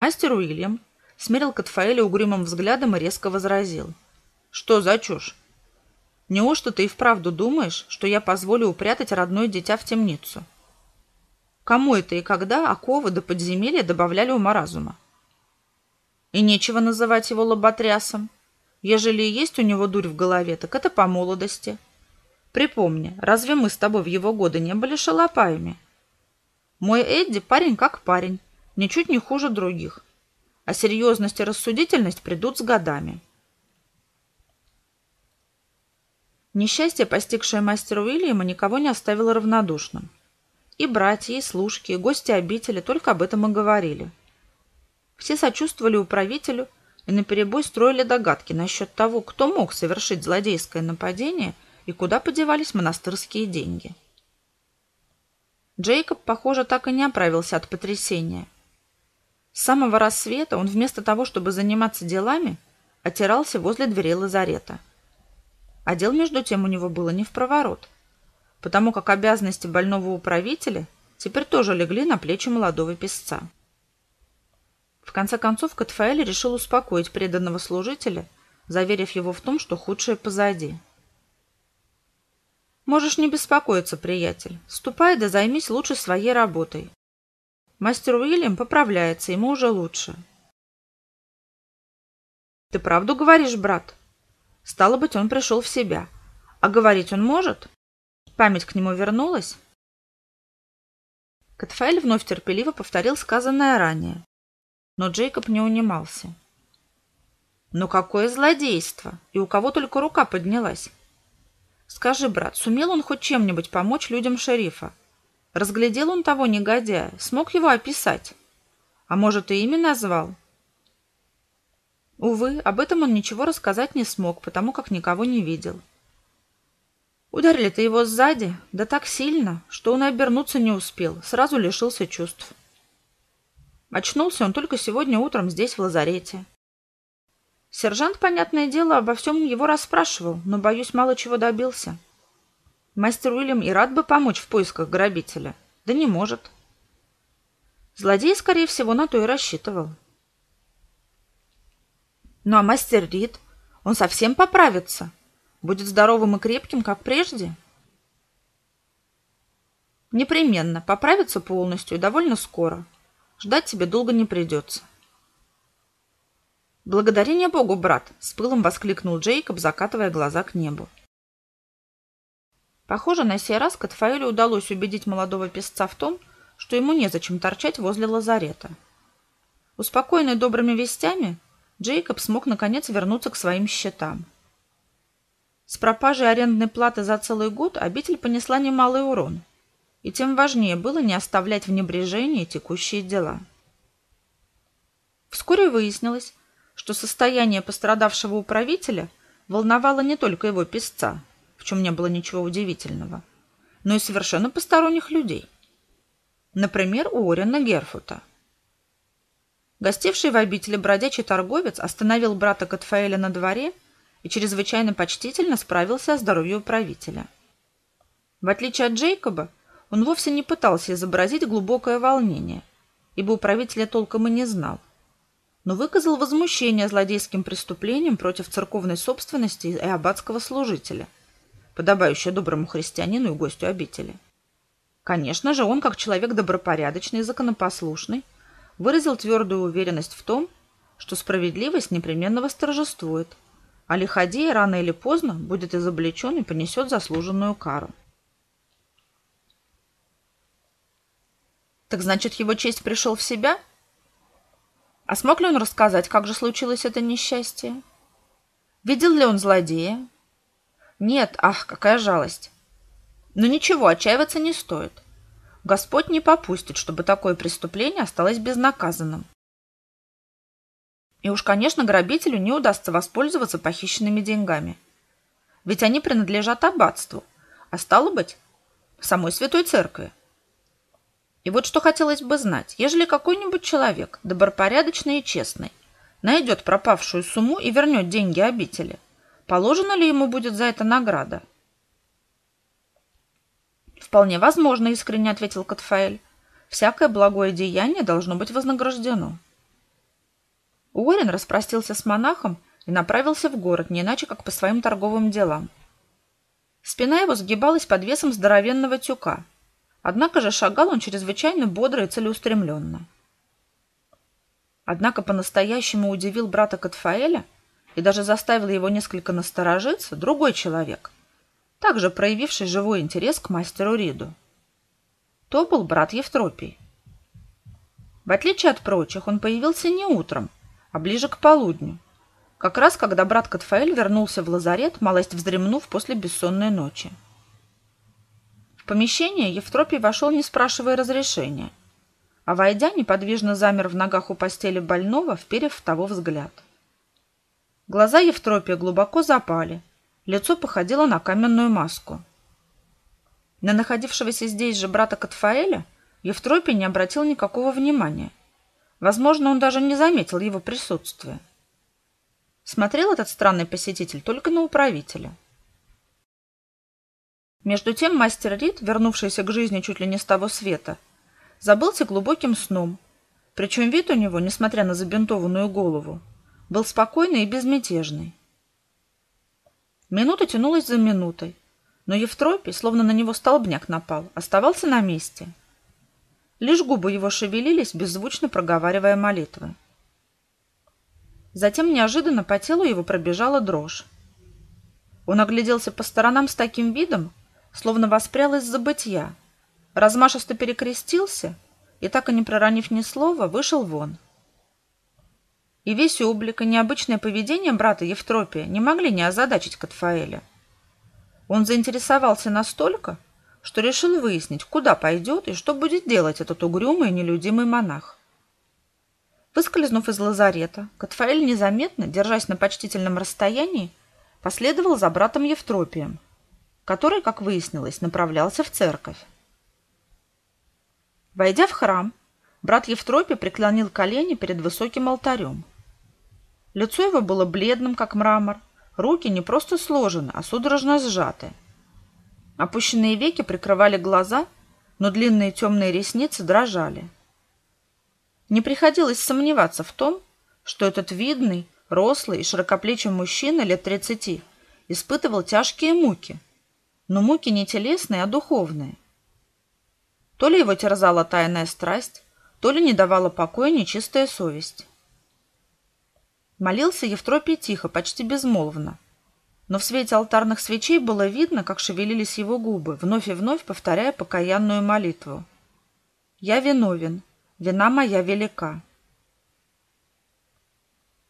Мастер Уильям смерил Катфаэля угрюмым взглядом и резко возразил. «Что за чушь? Неужто ты и вправду думаешь, что я позволю упрятать родное дитя в темницу? Кому это и когда оковы до подземелья добавляли ума разума? И нечего называть его лоботрясом. Ежели и есть у него дурь в голове, так это по молодости. Припомни, разве мы с тобой в его годы не были шалопаями? Мой Эдди парень как парень, ничуть не хуже других а серьезность и рассудительность придут с годами. Несчастье, постигшее мастера Уильяма, никого не оставило равнодушным. И братья, и служки, и гости обители только об этом и говорили. Все сочувствовали управителю и наперебой строили догадки насчет того, кто мог совершить злодейское нападение и куда подевались монастырские деньги. Джейкоб, похоже, так и не оправился от потрясения – с самого рассвета он вместо того, чтобы заниматься делами, отирался возле дверей лазарета. А дел между тем у него было не в проворот, потому как обязанности больного управителя теперь тоже легли на плечи молодого песца. В конце концов Катфаэль решил успокоить преданного служителя, заверив его в том, что худшее позади. «Можешь не беспокоиться, приятель. Ступай да займись лучше своей работой. Мастер Уильям поправляется, ему уже лучше. Ты правду говоришь, брат? Стало быть, он пришел в себя. А говорить он может? Память к нему вернулась? Катфаэль вновь терпеливо повторил сказанное ранее. Но Джейкоб не унимался. Но какое злодейство! И у кого только рука поднялась. Скажи, брат, сумел он хоть чем-нибудь помочь людям шерифа? Разглядел он того негодяя, смог его описать. А может, и имя назвал? Увы, об этом он ничего рассказать не смог, потому как никого не видел. Ударили-то его сзади, да так сильно, что он обернуться не успел, сразу лишился чувств. Очнулся он только сегодня утром здесь, в лазарете. Сержант, понятное дело, обо всем его расспрашивал, но, боюсь, мало чего добился. — Мастер Уильям и рад бы помочь в поисках грабителя, да не может. Злодей, скорее всего, на то и рассчитывал. Ну а мастер Рид, он совсем поправится, будет здоровым и крепким, как прежде. Непременно, поправится полностью и довольно скоро. Ждать тебе долго не придется. Благодарение Богу, брат, с пылом воскликнул Джейкоб, закатывая глаза к небу. Похоже, на сей раз Катфаэлю удалось убедить молодого песца в том, что ему незачем торчать возле лазарета. Успокоенный добрыми вестями, Джейкоб смог наконец вернуться к своим счетам. С пропажей арендной платы за целый год обитель понесла немалый урон, и тем важнее было не оставлять в небрежении текущие дела. Вскоре выяснилось, что состояние пострадавшего управителя волновало не только его песца – в чем не было ничего удивительного, но и совершенно посторонних людей. Например, у Орина Герфута. Гостивший в обители бродячий торговец остановил брата Катфаэля на дворе и чрезвычайно почтительно справился о здоровье управителя. В отличие от Джейкоба, он вовсе не пытался изобразить глубокое волнение, ибо управителя толком и не знал, но выказал возмущение злодейским преступлением против церковной собственности и аббатского служителя – подобающее доброму христианину и гостю обители. Конечно же, он, как человек добропорядочный и законопослушный, выразил твердую уверенность в том, что справедливость непременно восторжествует, а лиходей рано или поздно будет изобличен и понесет заслуженную кару. Так значит, его честь пришел в себя? А смог ли он рассказать, как же случилось это несчастье? Видел ли он злодея? Нет, ах, какая жалость. Но ничего, отчаиваться не стоит. Господь не попустит, чтобы такое преступление осталось безнаказанным. И уж, конечно, грабителю не удастся воспользоваться похищенными деньгами. Ведь они принадлежат аббатству, а стало быть, самой Святой Церкви. И вот что хотелось бы знать. Ежели какой-нибудь человек, добропорядочный и честный, найдет пропавшую сумму и вернет деньги обители – Положена ли ему будет за это награда? Вполне возможно, искренне ответил Катфаэль. Всякое благое деяние должно быть вознаграждено. Уоррен распростился с монахом и направился в город, не иначе как по своим торговым делам. Спина его сгибалась под весом здоровенного тюка, однако же шагал он чрезвычайно бодро и целеустремленно. Однако по-настоящему удивил брата Катфаэля и даже заставил его несколько насторожиться другой человек, также проявивший живой интерес к мастеру Риду. То был брат Евтропий. В отличие от прочих, он появился не утром, а ближе к полудню, как раз когда брат Катфаэль вернулся в лазарет, малость вздремнув после бессонной ночи. В помещение Евтропий вошел, не спрашивая разрешения, а, войдя, неподвижно замер в ногах у постели больного, вперев в того взгляд. Глаза Евтропия глубоко запали, лицо походило на каменную маску. На находившегося здесь же брата Катфаэля Евтропий не обратил никакого внимания. Возможно, он даже не заметил его присутствия. Смотрел этот странный посетитель только на управителя. Между тем мастер Рид, вернувшийся к жизни чуть ли не с того света, забылся глубоким сном, причем вид у него, несмотря на забинтованную голову, был спокойный и безмятежный. Минута тянулась за минутой, но Евтропий, словно на него столбняк напал, оставался на месте. Лишь губы его шевелились, беззвучно проговаривая молитвы. Затем неожиданно по телу его пробежала дрожь. Он огляделся по сторонам с таким видом, словно воспрял из забытья, размашисто перекрестился и, так и не проронив ни слова, вышел вон. И весь облик и необычное поведение брата Евтропия не могли не озадачить Катфаэля. Он заинтересовался настолько, что решил выяснить, куда пойдет и что будет делать этот угрюмый и нелюдимый монах. Выскользнув из лазарета, Катфаэль незаметно, держась на почтительном расстоянии, последовал за братом Евтропием, который, как выяснилось, направлялся в церковь. Войдя в храм, брат Евтропий преклонил колени перед высоким алтарем. Лицо его было бледным, как мрамор, Руки не просто сложены, а судорожно сжаты. Опущенные веки прикрывали глаза, но длинные темные ресницы дрожали. Не приходилось сомневаться в том, что этот видный, рослый и широкоплечий мужчина лет тридцати испытывал тяжкие муки, но муки не телесные, а духовные. То ли его терзала тайная страсть, то ли не давала покоя нечистая совесть. Молился Евтропий тихо, почти безмолвно. Но в свете алтарных свечей было видно, как шевелились его губы, вновь и вновь повторяя покаянную молитву. «Я виновен, вина моя велика».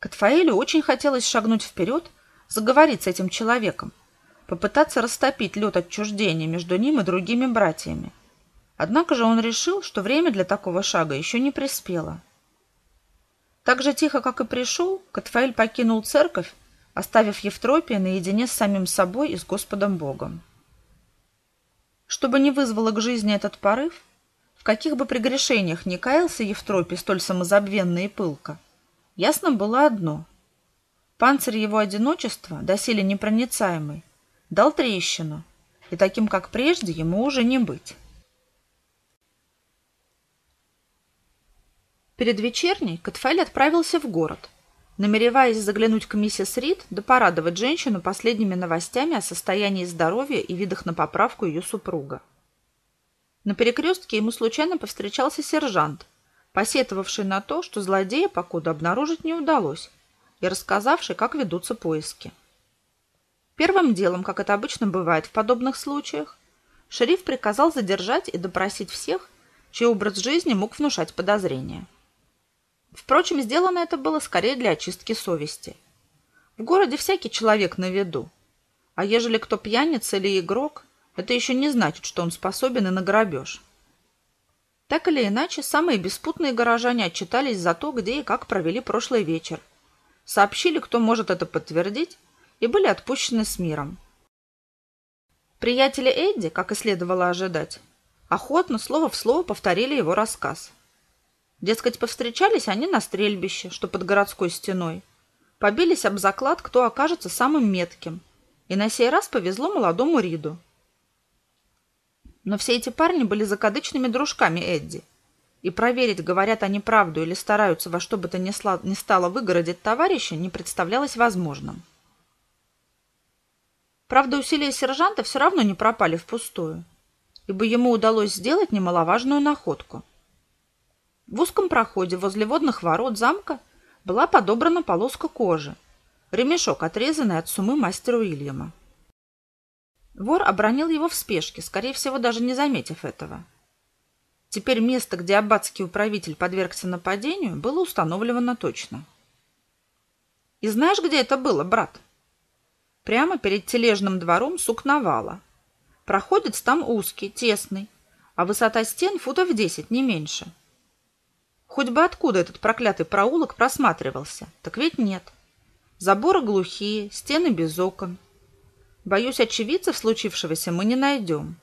Катфаэлю очень хотелось шагнуть вперед, заговорить с этим человеком, попытаться растопить лед отчуждения между ним и другими братьями. Однако же он решил, что время для такого шага еще не приспело. Так же тихо, как и пришел, Катфаэль покинул церковь, оставив Евтропия наедине с самим собой и с Господом Богом. Чтобы не вызвало к жизни этот порыв, в каких бы прегрешениях ни каялся Евтропий столь самозабвенно и пылко, ясно было одно. Панцирь его одиночества, доселе непроницаемый, дал трещину, и таким, как прежде, ему уже не быть. Перед вечерней Катфаэль отправился в город, намереваясь заглянуть к миссис Рид да порадовать женщину последними новостями о состоянии здоровья и видах на поправку ее супруга. На перекрестке ему случайно повстречался сержант, посетовавший на то, что злодея покуда обнаружить не удалось, и рассказавший, как ведутся поиски. Первым делом, как это обычно бывает в подобных случаях, шериф приказал задержать и допросить всех, чей образ жизни мог внушать подозрения. Впрочем, сделано это было скорее для очистки совести. В городе всякий человек на виду. А ежели кто пьяница или игрок, это еще не значит, что он способен и на грабеж. Так или иначе, самые беспутные горожане отчитались за то, где и как провели прошлый вечер. Сообщили, кто может это подтвердить, и были отпущены с миром. Приятели Эдди, как и следовало ожидать, охотно слово в слово повторили его рассказ – Дескать, повстречались они на стрельбище, что под городской стеной. Побились об заклад, кто окажется самым метким. И на сей раз повезло молодому Риду. Но все эти парни были закадычными дружками Эдди. и проверить, говорят они правду или стараются во что бы то ни стало выгородить товарища, не представлялось возможным. Правда, усилия сержанта все равно не пропали впустую, ибо ему удалось сделать немаловажную находку. В узком проходе возле водных ворот замка была подобрана полоска кожи, ремешок, отрезанный от сумы мастера Уильяма. Вор обронил его в спешке, скорее всего, даже не заметив этого. Теперь место, где аббатский управитель подвергся нападению, было установлено точно. И знаешь, где это было, брат? Прямо перед тележным двором сукновала. Проходец там узкий, тесный, а высота стен футов десять, не меньше. Хоть бы откуда этот проклятый проулок просматривался, так ведь нет. Заборы глухие, стены без окон. Боюсь, очевидцев случившегося мы не найдем.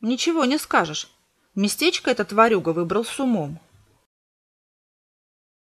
Ничего не скажешь. Местечко этот варюга выбрал с умом.